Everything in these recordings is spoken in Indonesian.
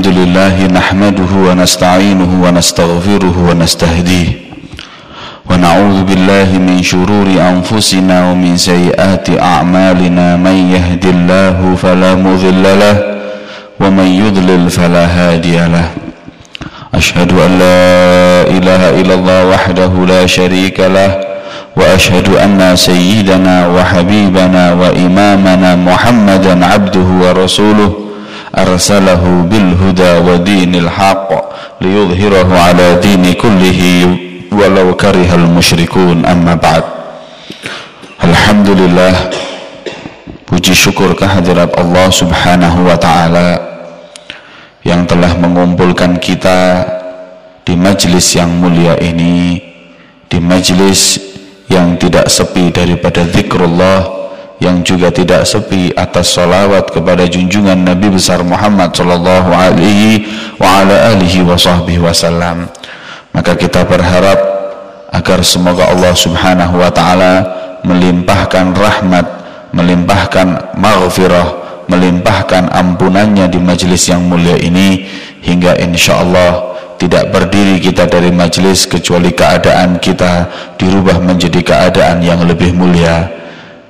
الحمد لله نحمده ونستعينه ونستغفره ونستهديه. ونعوذ بالله من شرور أنفسنا ومن سيئات أعمالنا. من يهد الله فلا مضل له ومن يضلل فلا هادي له. أشهد أن لا إله إلا الله وحده لا شريك له وأشهد أن سيدنا وحبيبنا وإمامنا محمدا عبده ورسوله arsalahu بالهدى ودين الحق ليظهره على دين كله ولو كره المشركون. أما بعد الحمد لله puji syukur kehadirat Allah subhanahu wa ta'ala yang telah mengumpulkan kita di majelis yang mulia ini di majelis yang tidak sepi daripada zikrullah yang juga tidak sepi atas salawat kepada junjungan Nabi besar Muhammad sallallahu alaihi wa ala alihi wa wasallam. Maka kita berharap agar semoga Allah subhanahu wa ta'ala melimpahkan rahmat melimpahkan maghfirah melimpahkan ampunannya di majlis yang mulia ini hingga insyaallah tidak berdiri kita dari majlis kecuali keadaan kita dirubah menjadi keadaan yang lebih mulia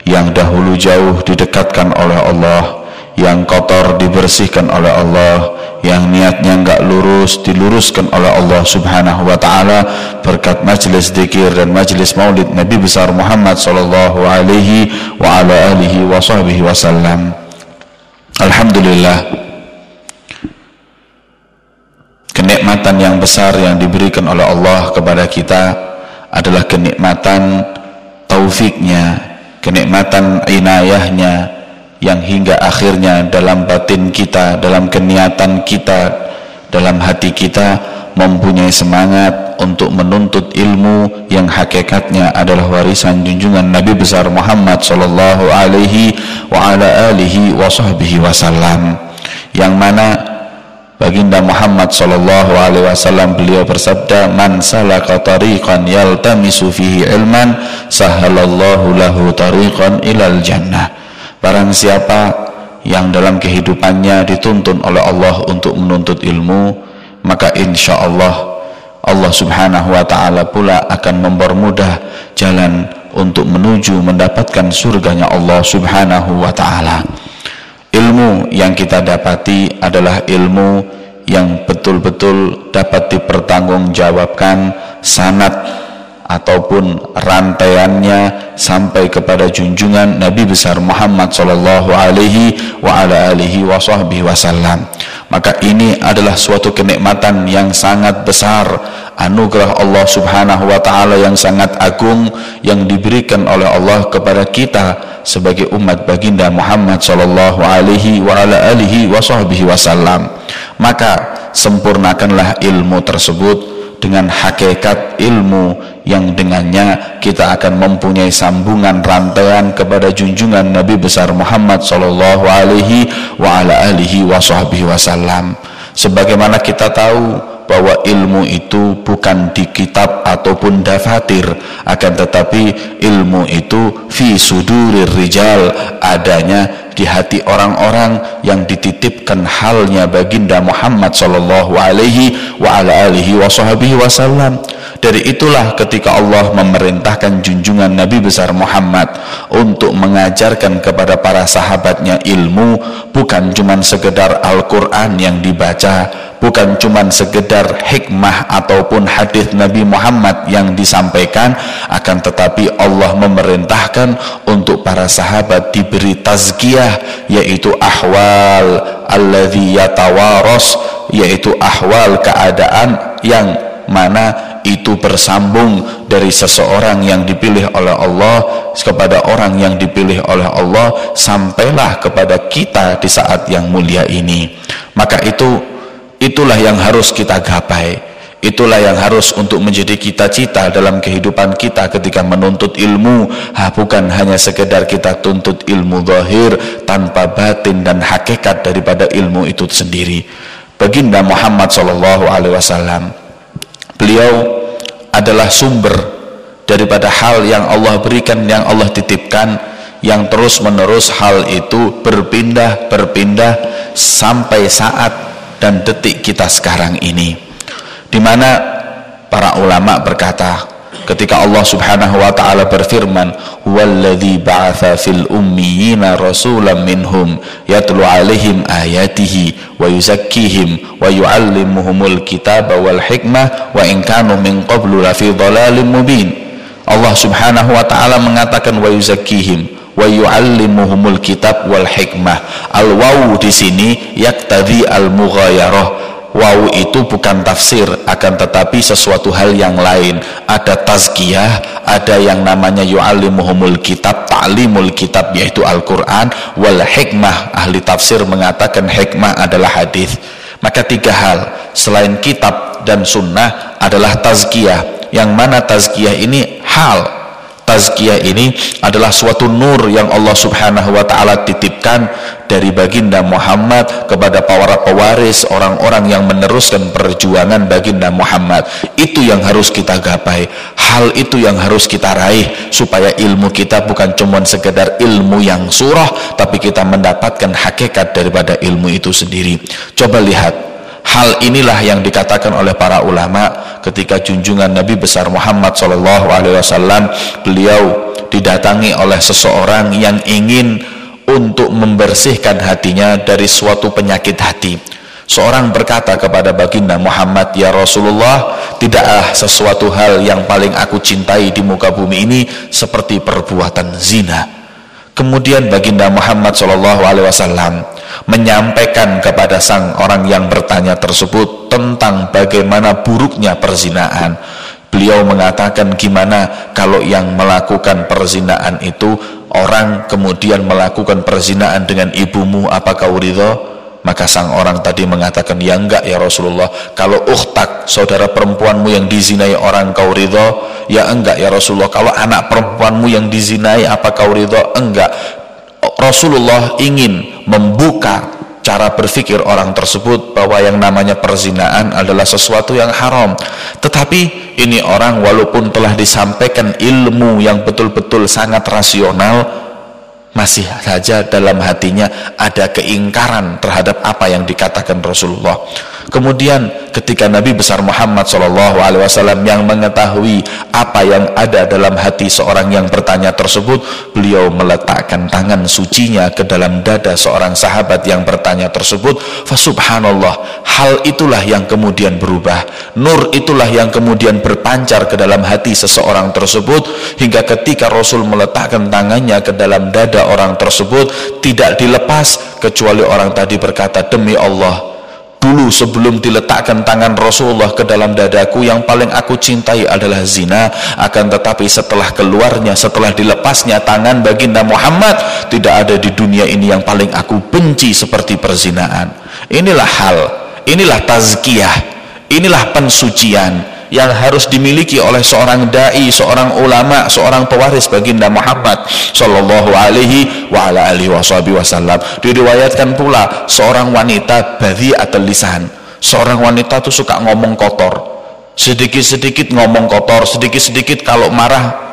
yang dahulu jauh didekatkan oleh Allah yang kotor dibersihkan oleh Allah yang niatnya enggak lurus diluruskan oleh Allah subhanahu wa ta'ala. Berkat majlis dikir dan majlis maulid Nabi besar Muhammad sallallahu alaihi wa ala alihi wa sahbihi wasallam Alhamdulillah kenikmatan yang besar yang diberikan oleh Allah kepada kita adalah kenikmatan taufiknya kenikmatan inayahnya yang hingga akhirnya dalam batin kita, dalam keniatan kita, dalam hati kita mempunyai semangat untuk menuntut ilmu yang hakikatnya adalah warisan junjungan Nabi besar Muhammad sallallahu alaihi wa ala alihi wa sahbihi wasallam. Yang mana Baginda Muhammad sallallahu alaihi wasallam beliau bersabda man salaka tariqan yaltamisu fihi ilman sahalallahu lahu tariqan ilal jannah. Barang siapa yang dalam kehidupannya dituntun oleh Allah untuk menuntut ilmu maka insya Allah Allah subhanahu wa ta'ala pula akan mempermudah jalan untuk menuju mendapatkan surganya Allah subhanahu wa ta'ala ilmu yang kita dapati adalah ilmu yang betul-betul dapat dipertanggungjawabkan sanat ataupun rantaiannya sampai kepada junjungan Nabi besar Muhammad sallallahu alaihi wa ala alihi wasallam. Maka ini adalah suatu kenikmatan yang sangat besar, anugerah Allah Subhanahu wa taala yang sangat agung yang diberikan oleh Allah kepada kita sebagai umat baginda Muhammad sallallahu alaihi wa ala alihi wasallam. Maka sempurnakanlah ilmu tersebut dengan hakikat ilmu yang dengannya kita akan mempunyai sambungan rantaian kepada junjungan Nabi besar Muhammad sallallahu alaihi wa ala alihi wasallam sebagaimana kita tahu bahwa ilmu itu bukan di kitab ataupun dafatir akan tetapi ilmu itu fi sudurir rijal adanya di hati orang-orang yang dititipkan halnya baginda Muhammad sallallahu alaihi wa ala alihi wasallam dari itulah ketika Allah memerintahkan junjungan Nabi besar Muhammad untuk mengajarkan kepada para sahabatnya ilmu bukan cuma sekedar Al-Qur'an yang dibaca bukan cuma sekedar hikmah ataupun hadis Nabi Muhammad yang disampaikan akan tetapi Allah memerintahkan untuk para sahabat diberi tazkiyah yaitu ahwal alladhi yatawaros yaitu ahwal keadaan yang mana itu bersambung dari seseorang yang dipilih oleh Allah kepada orang yang dipilih oleh Allah sampailah kepada kita di saat yang mulia ini. Maka itu itulah yang harus kita gapai itulah yang harus untuk menjadi cita-cita dalam kehidupan kita ketika menuntut ilmu. Ha, bukan hanya sekedar kita tuntut ilmu zahir tanpa batin dan hakikat daripada ilmu itu sendiri. Baginda Muhammad wasallam beliau adalah sumber daripada hal yang Allah berikan yang Allah titipkan yang terus menerus hal itu berpindah berpindah sampai saat dan detik kita sekarang ini di mana para ulama berkata ketika Allah Subhanahu wa taala berfirman walladzi ba'atsa fil ummiyina rasulan minhum yatlu alaihim ayatihi wa yuzakkihim wa yuallimuhumul kitaba wal hikmah wa in kanu min qablu lafi dhalalin mubin. Allah Subhanahu wa taala mengatakan wa yuzakkihim wa yuallimuhumul kitab wal hikmah. Al wawu di sini yaktadhi al mughayarah wawu itu bukan tafsir akan tetapi sesuatu hal yang lain. Ada tazkiyah ada yang namanya yu'allimuhumul kitab ta'limul kitab yaitu Al-Quran. Wal hikmah ahli tafsir mengatakan hikmah adalah hadis. Maka tiga hal selain kitab dan sunnah adalah tazkiyah. Yang mana tazkiyah ini hal tazkiyah ini adalah suatu nur yang Allah subhanahu wa ta'ala titipkan dari baginda Muhammad kepada para pewaris orang-orang yang meneruskan perjuangan baginda Muhammad. Itu yang harus kita gapai. Hal itu yang harus kita raih supaya ilmu kita bukan cuma sekedar ilmu yang surah tapi kita mendapatkan hakikat daripada ilmu itu sendiri. Coba lihat Hal inilah yang dikatakan oleh para ulama ketika junjungan Nabi besar Muhammad Wasallam beliau didatangi oleh seseorang yang ingin untuk membersihkan hatinya dari suatu penyakit hati. Seorang berkata kepada baginda Muhammad, Ya Rasulullah, tidaklah sesuatu hal yang paling aku cintai di muka bumi ini seperti perbuatan zina. Kemudian baginda Muhammad Shallallahu Alaihi Wasallam menyampaikan kepada sang orang yang bertanya tersebut tentang bagaimana buruknya perzinaan. Beliau mengatakan gimana kalau yang melakukan perzinaan itu orang kemudian melakukan perzinaan dengan ibumu? Apa kau ridho maka sang orang tadi mengatakan ya enggak ya Rasulullah kalau ukhtak saudara perempuanmu yang dizinai orang kau ridho ya enggak ya Rasulullah. Kalau anak perempuanmu yang dizinai apa kau ridho? Enggak. Rasulullah ingin membuka cara berpikir orang tersebut bahwa yang namanya perzinaan adalah sesuatu yang haram. Tetapi ini orang walaupun telah disampaikan ilmu yang betul-betul sangat rasional masih saja dalam hatinya ada keingkaran terhadap apa yang dikatakan Rasulullah Kemudian ketika Nabi besar Muhammad SAW yang mengetahui apa yang ada dalam hati seorang yang bertanya tersebut, beliau meletakkan tangan sucinya ke dalam dada seorang sahabat yang bertanya tersebut. Fasubhanallah, hal itulah yang kemudian berubah. Nur itulah yang kemudian berpancar ke dalam hati seseorang tersebut hingga ketika Rasul meletakkan tangannya ke dalam dada orang tersebut tidak dilepas kecuali orang tadi berkata demi Allah Dulu sebelum diletakkan tangan Rasulullah ke dalam dadaku yang paling aku cintai adalah zina. Akan tetapi setelah keluarnya setelah dilepasnya tangan baginda Muhammad tidak ada di dunia ini yang paling aku benci seperti perzinaan. Inilah hal inilah tazkiyah inilah pensucian yang harus dimiliki oleh seorang dai, seorang ulama, seorang pewaris baginda Muhammad sallallahu alaihi wa ala alihi wasallam. Diriwayatkan pula seorang wanita atau lisan. Seorang wanita tuh suka ngomong kotor. Sedikit-sedikit ngomong kotor, sedikit-sedikit kalau marah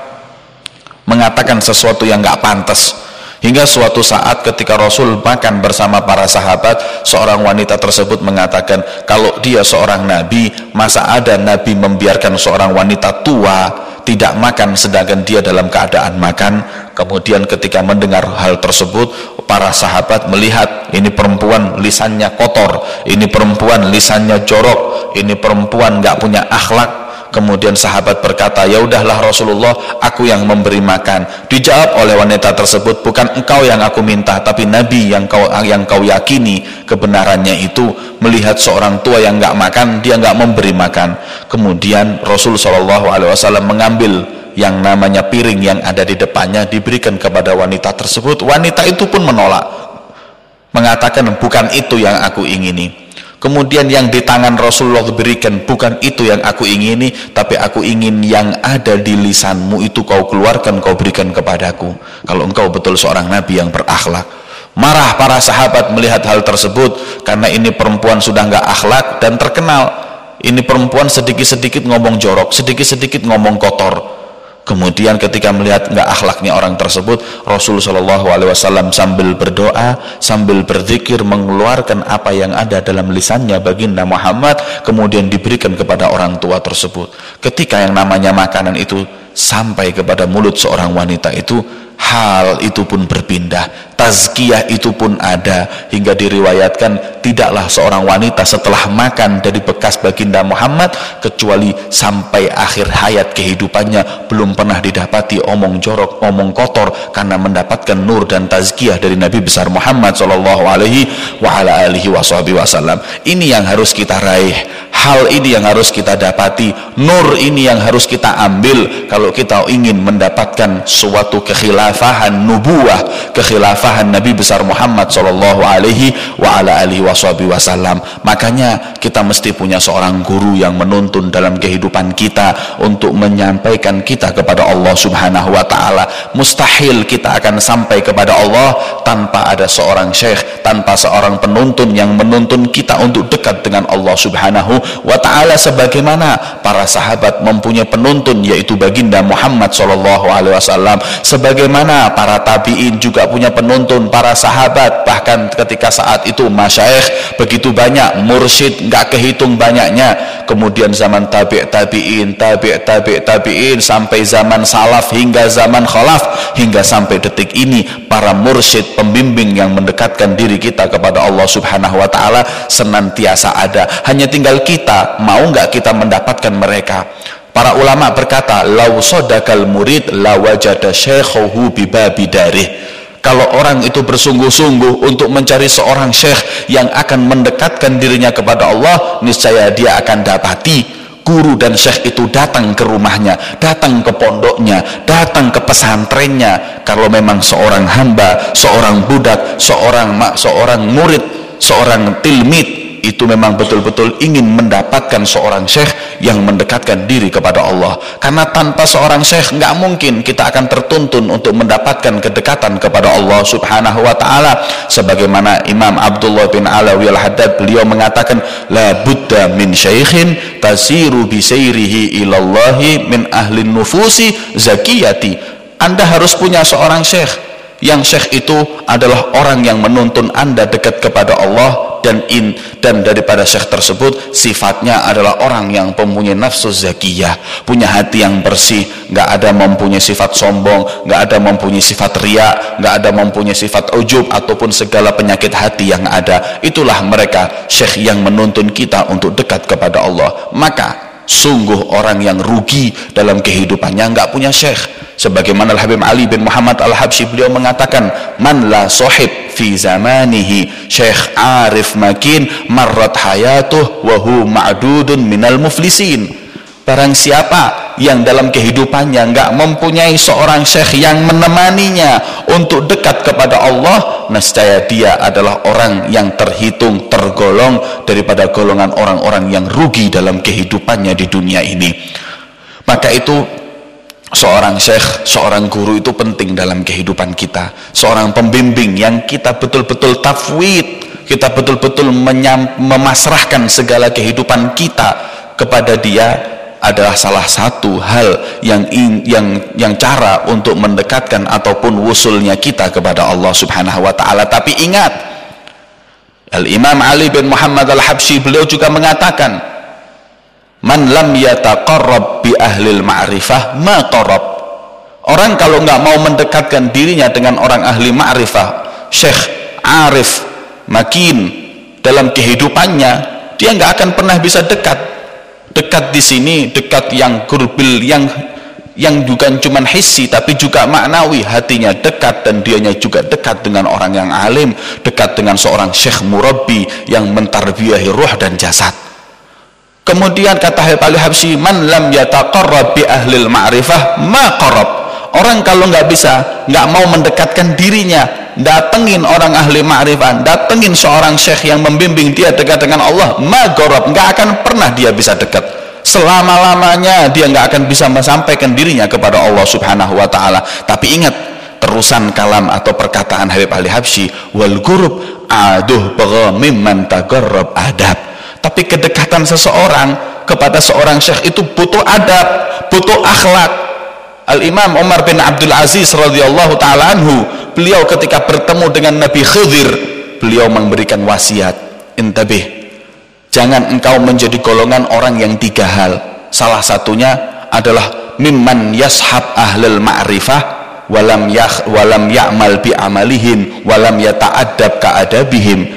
mengatakan sesuatu yang nggak pantas Hingga suatu saat ketika Rasul makan bersama para sahabat, seorang wanita tersebut mengatakan, kalau dia seorang nabi, masa ada nabi membiarkan seorang wanita tua tidak makan sedangkan dia dalam keadaan makan? Kemudian ketika mendengar hal tersebut, para sahabat melihat ini perempuan lisannya kotor, ini perempuan lisannya jorok, ini perempuan nggak punya akhlak, Kemudian sahabat berkata, "Ya udahlah Rasulullah, aku yang memberi makan." Dijawab oleh wanita tersebut, "Bukan engkau yang aku minta, tapi Nabi yang kau yang kau yakini kebenarannya itu melihat seorang tua yang enggak makan, dia enggak memberi makan." Kemudian Rasul Shallallahu alaihi wasallam mengambil yang namanya piring yang ada di depannya diberikan kepada wanita tersebut. Wanita itu pun menolak. Mengatakan, "Bukan itu yang aku ingini." Kemudian yang di tangan Rasulullah berikan bukan itu yang aku ingini, tapi aku ingin yang ada di lisanmu itu kau keluarkan, kau berikan kepadaku. Kalau engkau betul seorang nabi yang berakhlak. Marah para sahabat melihat hal tersebut karena ini perempuan sudah enggak akhlak dan terkenal. Ini perempuan sedikit-sedikit ngomong jorok, sedikit-sedikit ngomong kotor. Kemudian ketika melihat nggak akhlaknya orang tersebut, Rasul Shallallahu Alaihi Wasallam sambil berdoa, sambil berzikir mengeluarkan apa yang ada dalam lisannya baginda Muhammad, kemudian diberikan kepada orang tua tersebut. Ketika yang namanya makanan itu sampai kepada mulut seorang wanita itu, hal itu pun berpindah tazkiyah itu pun ada hingga diriwayatkan tidaklah seorang wanita setelah makan dari bekas baginda Muhammad kecuali sampai akhir hayat kehidupannya belum pernah didapati omong jorok, omong kotor karena mendapatkan nur dan tazkiyah dari Nabi besar Muhammad sallallahu alaihi wa ala alihi wasallam. Ini yang harus kita raih. Hal ini yang harus kita dapati. Nur ini yang harus kita ambil kalau kita ingin mendapatkan suatu kekhilafahan nubuah, kekhilafahan Nabi besar Muhammad sallallahu alaihi wa ala alihi wasallam. Makanya kita mesti punya seorang guru yang menuntun dalam kehidupan kita untuk menyampaikan kita kepada Allah Subhanahu wa taala. Mustahil kita akan sampai kepada Allah tanpa ada seorang syekh, tanpa seorang penuntun yang menuntun kita untuk dekat dengan Allah Subhanahu wa taala sebagaimana para sahabat mempunyai penuntun yaitu baginda Muhammad sallallahu alaihi wasallam. Sebagaimana para tabi'in juga punya penuntun para sahabat bahkan ketika saat itu masyaikh begitu banyak mursyid nggak kehitung banyaknya. Kemudian zaman tabi' tabi'in tabi' tabi' tabi'in sampai zaman salaf hingga zaman khalaf hingga sampai detik ini para mursyid pembimbing yang mendekatkan diri kita kepada Allah subhanahu wa ta'ala senantiasa ada. Hanya tinggal kita mau nggak kita mendapatkan mereka Para ulama berkata, "Lau sodakal murid la wajada syekhuhu bibabi darih." kalau orang itu bersungguh-sungguh untuk mencari seorang syekh yang akan mendekatkan dirinya kepada Allah niscaya dia akan dapati guru dan syekh itu datang ke rumahnya datang ke pondoknya datang ke pesantrennya kalau memang seorang hamba seorang budak seorang mak seorang murid seorang tilmid itu memang betul-betul ingin mendapatkan seorang syekh yang mendekatkan diri kepada Allah. Karena tanpa seorang syekh nggak mungkin kita akan tertuntun untuk mendapatkan kedekatan kepada Allah subhanahu wa ta'ala. Sebagaimana Imam Abdullah bin Alawi al-Haddad beliau mengatakan la buddha min syekhin tasiru bisairihi ilallahi min ahlin nufusi zakiyati. Anda harus punya seorang syekh. Yang syekh itu adalah orang yang menuntun anda dekat kepada Allah dan in dan daripada syekh tersebut sifatnya adalah orang yang mempunyai nafsu zakiyah. Punya hati yang bersih nggak ada mempunyai sifat sombong nggak ada mempunyai sifat ria nggak ada mempunyai sifat ujub ataupun segala penyakit hati yang ada. Itulah mereka syekh yang menuntun kita untuk dekat kepada Allah. Maka sungguh orang yang rugi dalam kehidupannya nggak punya syekh. Sebagaimana Al Habib Ali bin Muhammad Al Habsyi beliau mengatakan man la sahib fi zamanihi. Syekh arif makin marrat hayatuh wa hu ma'dudun minal muflisin barang siapa yang dalam kehidupannya nggak mempunyai seorang syekh yang menemaninya untuk dekat kepada Allah nescaya dia adalah orang yang terhitung tergolong daripada golongan orang-orang yang rugi dalam kehidupannya di dunia ini. Maka itu seorang syekh, seorang guru itu penting dalam kehidupan kita. Seorang pembimbing yang kita betul-betul tafwid kita betul-betul memasrahkan segala kehidupan kita kepada dia adalah salah satu hal yang yang yang cara untuk mendekatkan ataupun wusulnya kita kepada Allah Subhanahu wa taala. Tapi ingat, Al-Imam Ali bin Muhammad Al-Habsyi beliau juga mengatakan, "Man lam yataqarrab bi ahli ma'rifah ma qarab." Orang kalau nggak mau mendekatkan dirinya dengan orang ahli ma'rifah, syekh, arif, makin dalam kehidupannya, dia nggak akan pernah bisa dekat dekat di sini dekat yang kurbil yang yang bukan cuma hissi tapi juga maknawi hatinya dekat dan dianya juga dekat dengan orang yang alim dekat dengan seorang syekh murabbi yang mentarbiyahi ruh dan jasad. Kemudian kata Habib Ali Habsyi man lam yataqarrab bi ahlil ma'rifah ma qarab orang kalau nggak bisa nggak mau mendekatkan dirinya datengin orang ahli ma'rifat datengin seorang syekh yang membimbing dia dekat dengan Allah magorob nggak akan pernah dia bisa dekat selama-lamanya dia nggak akan bisa menyampaikan dirinya kepada Allah subhanahu wa ta'ala tapi ingat terusan kalam atau perkataan Habib Ali Habsyi wal gurub aduh mimman tagarrab adab tapi kedekatan seseorang kepada seorang syekh itu butuh adab butuh akhlak Al-Imam Umar bin Abdul Aziz radhiyallahu taala anhu, beliau ketika bertemu dengan Nabi Khidir, beliau memberikan wasiat, intabih. Jangan engkau menjadi golongan orang yang tiga hal. Salah satunya adalah mimman yashab ahlul ma'rifah walam yah walam ya'mal bi amalihim walam yata'addab ka'adabihim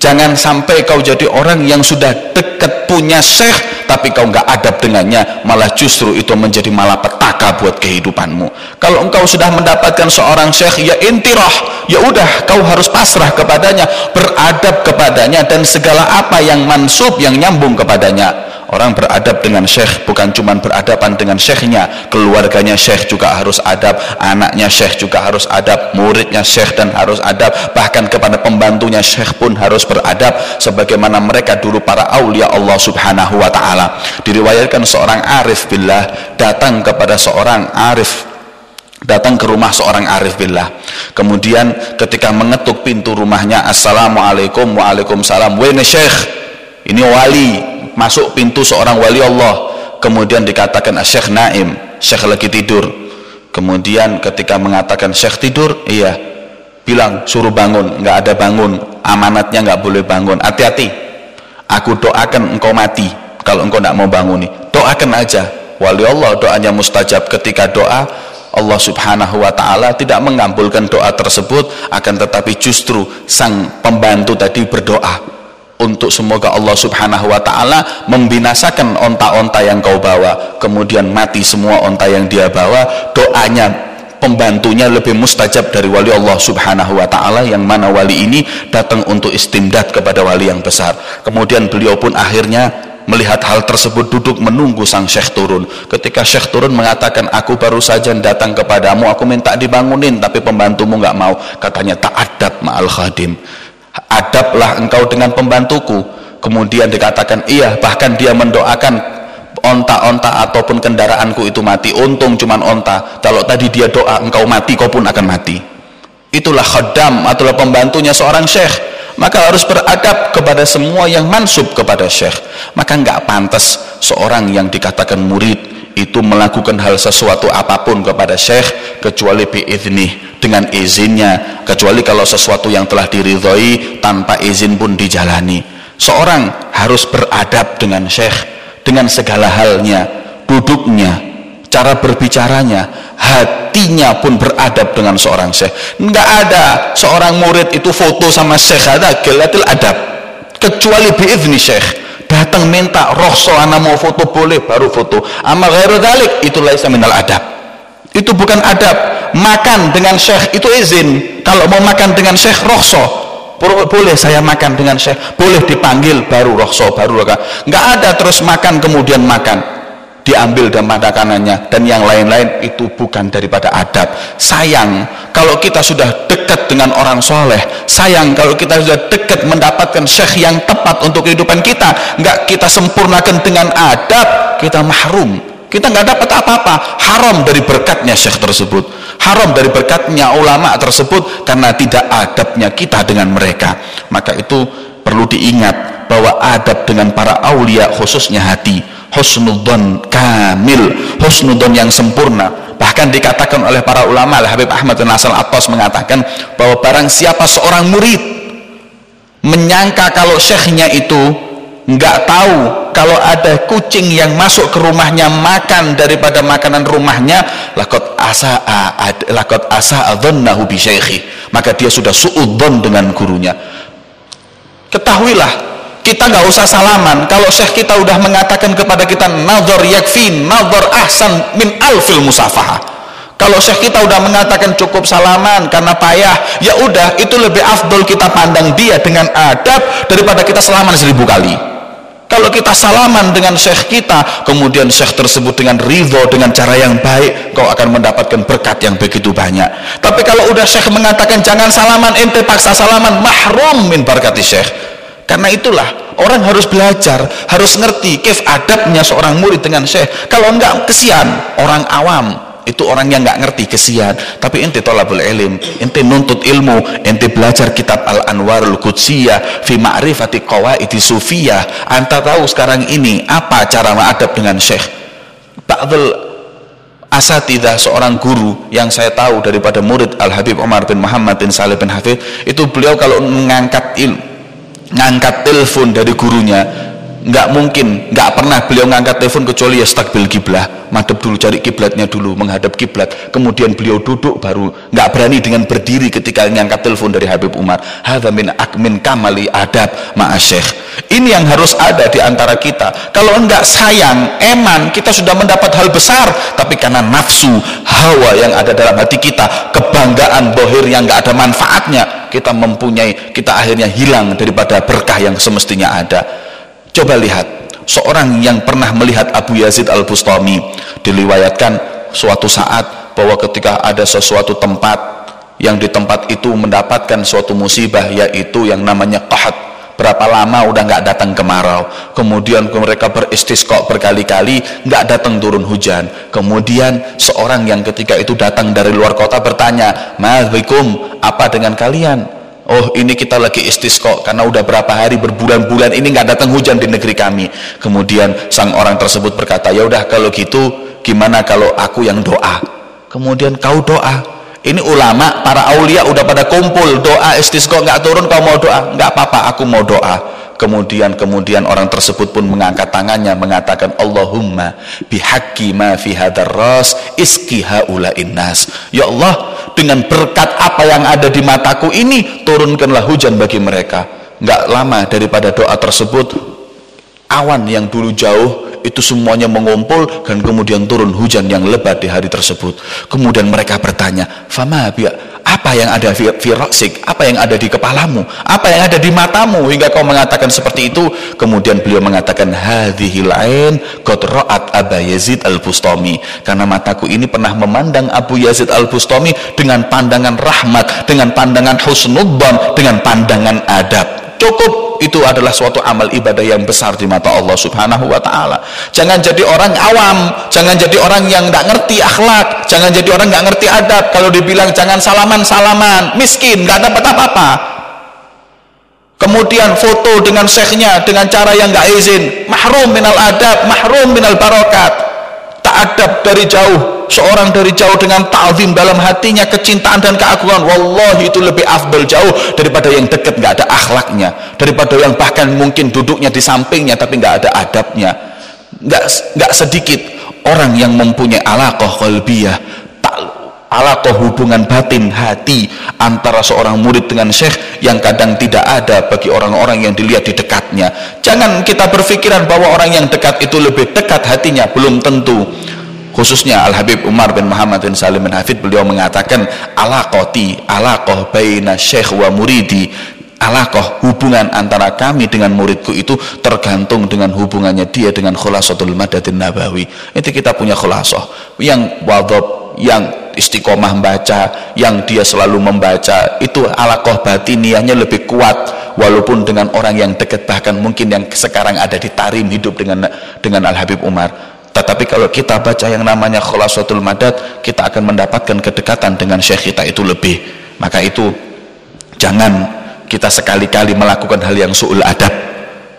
Jangan sampai kau jadi orang yang sudah dekat punya syekh tapi kau nggak adab dengannya, malah justru itu menjadi malapetaka buat kehidupanmu. Kalau engkau sudah mendapatkan seorang syekh ya intirah, ya udah kau harus pasrah kepadanya, beradab kepadanya dan segala apa yang mansub yang nyambung kepadanya orang beradab dengan syekh bukan cuma beradaban dengan syekhnya keluarganya syekh juga harus adab anaknya syekh juga harus adab muridnya syekh dan harus adab bahkan kepada pembantunya syekh pun harus beradab sebagaimana mereka dulu para aulia Allah subhanahu wa ta'ala. Diriwayatkan seorang arif billah datang kepada seorang arif datang ke rumah seorang arif billah. Kemudian ketika mengetuk pintu rumahnya assalamualaikum waalaikumsalam. Wene syekh ini wali masuk pintu seorang wali Allah. Kemudian dikatakan Syekh Naim. Syekh lagi tidur. Kemudian ketika mengatakan Syekh tidur? Iya. Bilang suruh bangun. Nggak ada bangun. Amanatnya nggak boleh bangun. Hati-hati. Aku doakan engkau mati kalau engkau nggak mau bangun doakan aja. Wali Allah doanya mustajab. Ketika doa Allah subhanahu wa ta'ala tidak mengabulkan doa tersebut akan tetapi justru sang pembantu tadi berdoa untuk semoga Allah subhanahu wa ta'ala membinasakan onta-onta yang kau bawa kemudian mati semua onta yang dia bawa. Doanya pembantunya lebih mustajab dari wali Allah subhanahu wa ta'ala yang mana wali ini datang untuk istimdad kepada wali yang besar. Kemudian beliau pun akhirnya melihat hal tersebut duduk menunggu sang syekh turun. Ketika syekh turun mengatakan aku baru saja datang kepadamu aku minta dibangunin tapi pembantumu nggak mau katanya tak adab ma'al khadim adablah engkau dengan pembantuku. Kemudian dikatakan iya bahkan dia mendoakan onta-onta ataupun kendaraanku itu mati. Untung cuman onta. Kalau tadi dia doa engkau mati kau pun akan mati. Itulah khaddam atulah pembantunya seorang syekh. Maka harus beradab kepada semua yang mansub kepada syekh. Maka nggak pantas seorang yang dikatakan murid itu melakukan hal sesuatu apa pun kepada syekh kecuali biiznih dengan izinnya kecuali kalau sesuatu yang telah diridhoi tanpa izin pun dijalani. Seorang harus beradab dengan syekh dengan segala halnya duduknya cara berbicaranya hatinya pun beradab dengan seorang syekh. Enggak ada seorang murid itu foto sama syekh ada gelatil adab. Kecuali biizni syekh datang minta rohso ana mau foto boleh baru foto. Amma ghairu dalik itu laisa minal adab. Itu bukan adab makan dengan syekh itu izin. Kalau mau makan dengan syekh rohso boleh saya makan dengan syekh? Boleh dipanggil baru rohso baru nggak ada terus makan kemudian makan. Diambil dan makanannya. Dan yang lain-lain itu bukan daripada adab. Sayang kalau kita sudah dekat dengan orang soleh. Sayang kalau kita sudah dekat mendapatkan syekh yang tepat untuk kehidupan kita. Nggak kita sempurnakan dengan adab kita mahrum. Kita nggak dapat apa-apa. Haram dari berkatnya syekh tersebut haram dari berkatnya ulama tersebut karena tidak adabnya kita dengan mereka. Maka itu perlu diingat bahwa adab dengan para aulia khususnya hati husnudon kamil husnudon yang sempurna. Bahkan dikatakan oleh para ulama Habib Ahmad bin Nasr Atas mengatakan bahwa barang siapa seorang murid menyangka kalau syekhnya itu nggak tahu kalau ada kucing yang masuk ke rumahnya makan daripada makanan rumahnya lakot asa lakot asa adhannahu maka dia sudah suudzon dengan gurunya. Ketahuilah kita nggak usah salaman. Kalau syekh kita udah mengatakan kepada kita nazar yakfin nazar ahsan min alfil musafah kalau syekh kita udah mengatakan cukup salaman karena payah ya udah itu lebih afdol kita pandang dia dengan adab daripada kita salaman seribu kali kalau kita salaman dengan syekh kita kemudian syekh tersebut dengan ridho dengan cara yang baik kau akan mendapatkan berkat yang begitu banyak. Tapi kalau udah syekh mengatakan jangan salaman ente paksa salaman mahrum min barakati syekh. Karena itulah orang harus belajar harus ngerti kif adabnya seorang murid dengan syekh. Kalau enggak kesian orang awam itu orang yang enggak ngerti kesian. Tapi ente tolabul ilim ente nuntut ilmu ente belajar kitab al-anwarul qudsiyah fi ma'rifati qawaidi sufiyah. Anta tahu sekarang ini apa cara mengadab dengan syekh? Ba'dul asatidah seorang guru yang saya tahu daripada murid Al Habib Umar bin Muhammad bin Saleh bin Hafid itu beliau kalau mengangkat il ngangkat telepon dari gurunya nggak mungkin nggak pernah beliau ngangkat telepon kecuali ya stakbil kiblah madep dulu cari kiblatnya dulu menghadap kiblat. Kemudian beliau duduk baru. Nggak berani dengan berdiri ketika ngangkat telepon dari Habib Umar. Hadza min akmin kamali adab ma'asyikh ini yang harus ada di antara kita. Kalau enggak sayang eman kita sudah mendapat hal besar. Tapi karena nafsu hawa yang ada dalam hati kita kebanggaan bohir yang nggak ada manfaatnya kita mempunyai kita akhirnya hilang daripada berkah yang semestinya ada Coba lihat, seorang yang pernah melihat Abu Yazid Al-Bustami diliwayatkan suatu saat bahwa ketika ada sesuatu tempat yang di tempat itu mendapatkan suatu musibah yaitu yang namanya qahat berapa lama udah nggak datang kemarau. Kemudian mereka beristisqa berkali-kali nggak datang turun hujan. Kemudian seorang yang ketika itu datang dari luar kota bertanya Ma'alaikum apa dengan kalian oh ini kita lagi istisqo karena udah berapa hari berbulan-bulan ini nggak datang hujan di negeri kami. Kemudian sang orang tersebut berkata ya udah kalau gitu gimana kalau aku yang doa? Kemudian kau doa? Ini ulama para aulia udah pada kumpul doa istisqo nggak turun kau mau doa? Nggak apa-apa aku mau doa kemudian kemudian orang tersebut pun mengangkat tangannya mengatakan Allahumma bihaqqi ma fi hadar ras iski haula innas ya Allah dengan berkat apa yang ada di mataku ini turunkanlah hujan bagi mereka. Nggak lama daripada doa tersebut awan yang dulu jauh itu semuanya mengumpul dan kemudian turun hujan yang lebat di hari tersebut. Kemudian mereka bertanya fama apa yang ada di raksik? Apa yang ada di kepalamu? Apa yang ada di matamu? Hingga kau mengatakan seperti itu. Kemudian beliau mengatakan hadhil ain qad ra'at Aba Yazid Al-Bustami. Karena mataku ini pernah memandang Abu Yazid Al-Bustami dengan pandangan rahmat dengan pandangan husnudzon dengan pandangan adab. Cukup itu adalah suatu amal ibadah yang besar di mata Allah Subhanahu wa taala. Jangan jadi orang awam, jangan jadi orang yang nggak ngerti akhlak, jangan jadi orang nggak ngerti adab. Kalau dibilang jangan salaman-salaman, miskin, nggak dapat apa-apa. Kemudian foto dengan syekhnya dengan cara yang nggak izin, mahrum minal adab, mahrum minal barokat. Tak adab dari jauh, seorang dari jauh dengan ta'zim dalam hatinya kecintaan dan keagungan. Wallahi itu lebih afdal jauh daripada yang dekat nggak ada akhlaknya. Daripada yang bahkan mungkin duduknya di sampingnya tapi nggak ada adabnya. Nggak nggak sedikit orang yang mempunyai alaqah qalbiyah alaqah hubungan batin hati antara seorang murid dengan syekh yang kadang tidak ada bagi orang-orang yang dilihat di dekatnya. Jangan kita berpikiran bahwa orang yang dekat itu lebih dekat hatinya belum tentu. Khususnya Al Habib Umar bin Muhammad bin Salim bin Hafid beliau mengatakan alaqati alaqah baina syekh wa muridi. Alaqah hubungan antara kami dengan muridku itu tergantung dengan hubungannya dia dengan khulasatul madatin nabawi. Itu kita punya khulasah. Yang wadab yang istiqomah membaca yang dia selalu membaca itu alaqah batiniahnya lebih kuat. Walaupun dengan orang yang dekat bahkan mungkin yang sekarang ada di tarim hidup dengan dengan Al Habib Umar. Tetapi kalau kita baca yang namanya khulasatul madad kita akan mendapatkan kedekatan dengan syekh kita itu lebih. Maka itu jangan kita sekali-kali melakukan hal yang su'ul adab.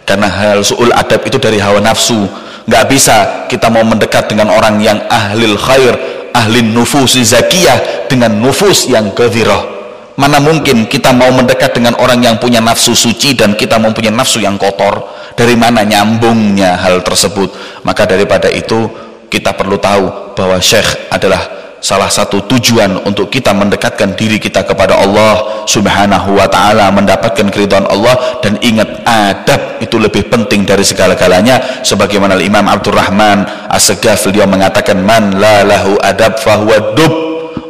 Karena hal su'ul adab itu dari hawa nafsu. Nggak bisa kita mau mendekat dengan orang yang ahlil khair ahlin nufus zakiyah dengan nufus yang kedhirah mana mungkin kita mau mendekat dengan orang yang punya nafsu suci dan kita mempunyai nafsu yang kotor? Dari mana nyambungnya hal tersebut? Maka daripada itu kita perlu tahu bahwa syekh adalah salah satu tujuan untuk kita mendekatkan diri kita kepada Allah subhanahu wa ta'ala mendapatkan keridhaan Allah. Dan ingat adab itu lebih penting dari segala-galanya. Sebagaimana Imam Abdurrahman As-Segaf beliau mengatakan man la lahu adab fahuwa dub.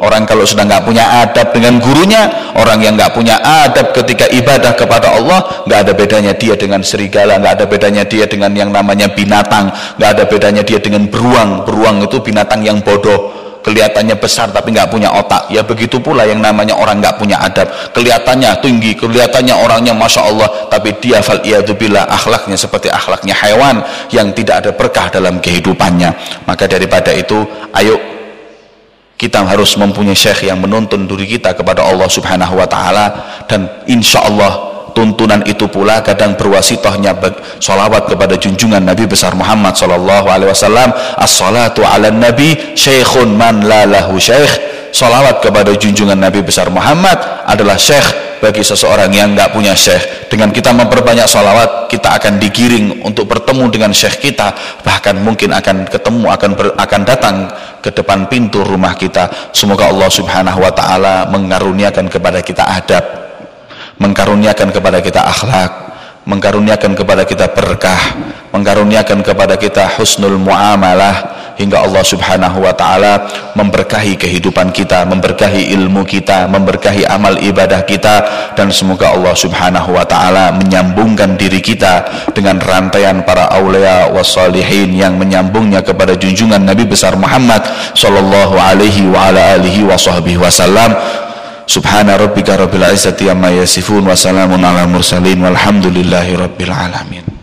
Orang kalau sudah nggak punya adab dengan gurunya orang yang nggak punya adab ketika ibadah kepada Allah nggak ada bedanya dia dengan serigala nggak ada bedanya dia dengan yang namanya binatang nggak ada bedanya dia dengan beruang. Beruang itu binatang yang bodoh kelihatannya besar tapi nggak punya otak. Ya begitu pula yang namanya orang nggak punya adab. Kelihatannya tinggi kelihatannya orangnya masya Allah tapi dia fal bila akhlaknya seperti akhlaknya hewan yang tidak ada berkah dalam kehidupannya. Maka daripada itu ayo kita harus mempunyai syekh yang menuntun diri kita kepada Allah subhanahu wa ta'ala dan insya Allah tuntunan itu pula kadang berwasitohnya solawat kepada junjungan Nabi besar Muhammad sallallahu alaihi wasallam. As-salatu ala nabi syekhun man la lahu syekh. Solawat kepada junjungan Nabi besar Muhammad adalah syekh bagi seseorang yang nggak punya syekh. Dengan kita memperbanyak sholawat kita akan digiring untuk bertemu dengan syekh kita. Bahkan mungkin akan ketemu akan ber, akan datang ke depan pintu rumah kita. Semoga Allah subhanahu wa ta'ala mengaruniakan kepada kita adab mengkaruniakan kepada kita akhlak mengkaruniakan kepada kita berkah mengkaruniakan kepada kita husnul muamalah hingga Allah Subhanahu wa taala memberkahi kehidupan kita, memberkahi ilmu kita, memberkahi amal ibadah kita dan semoga Allah Subhanahu wa taala menyambungkan diri kita dengan rantaian para aulia wassalihin yang menyambungnya kepada junjungan Nabi besar Muhammad sallallahu alaihi wa ala alihi wasallam. Subhana rabbika rabbil izzati amma yasifun wa salamun ala mursalin walhamdulillahi rabbil alamin.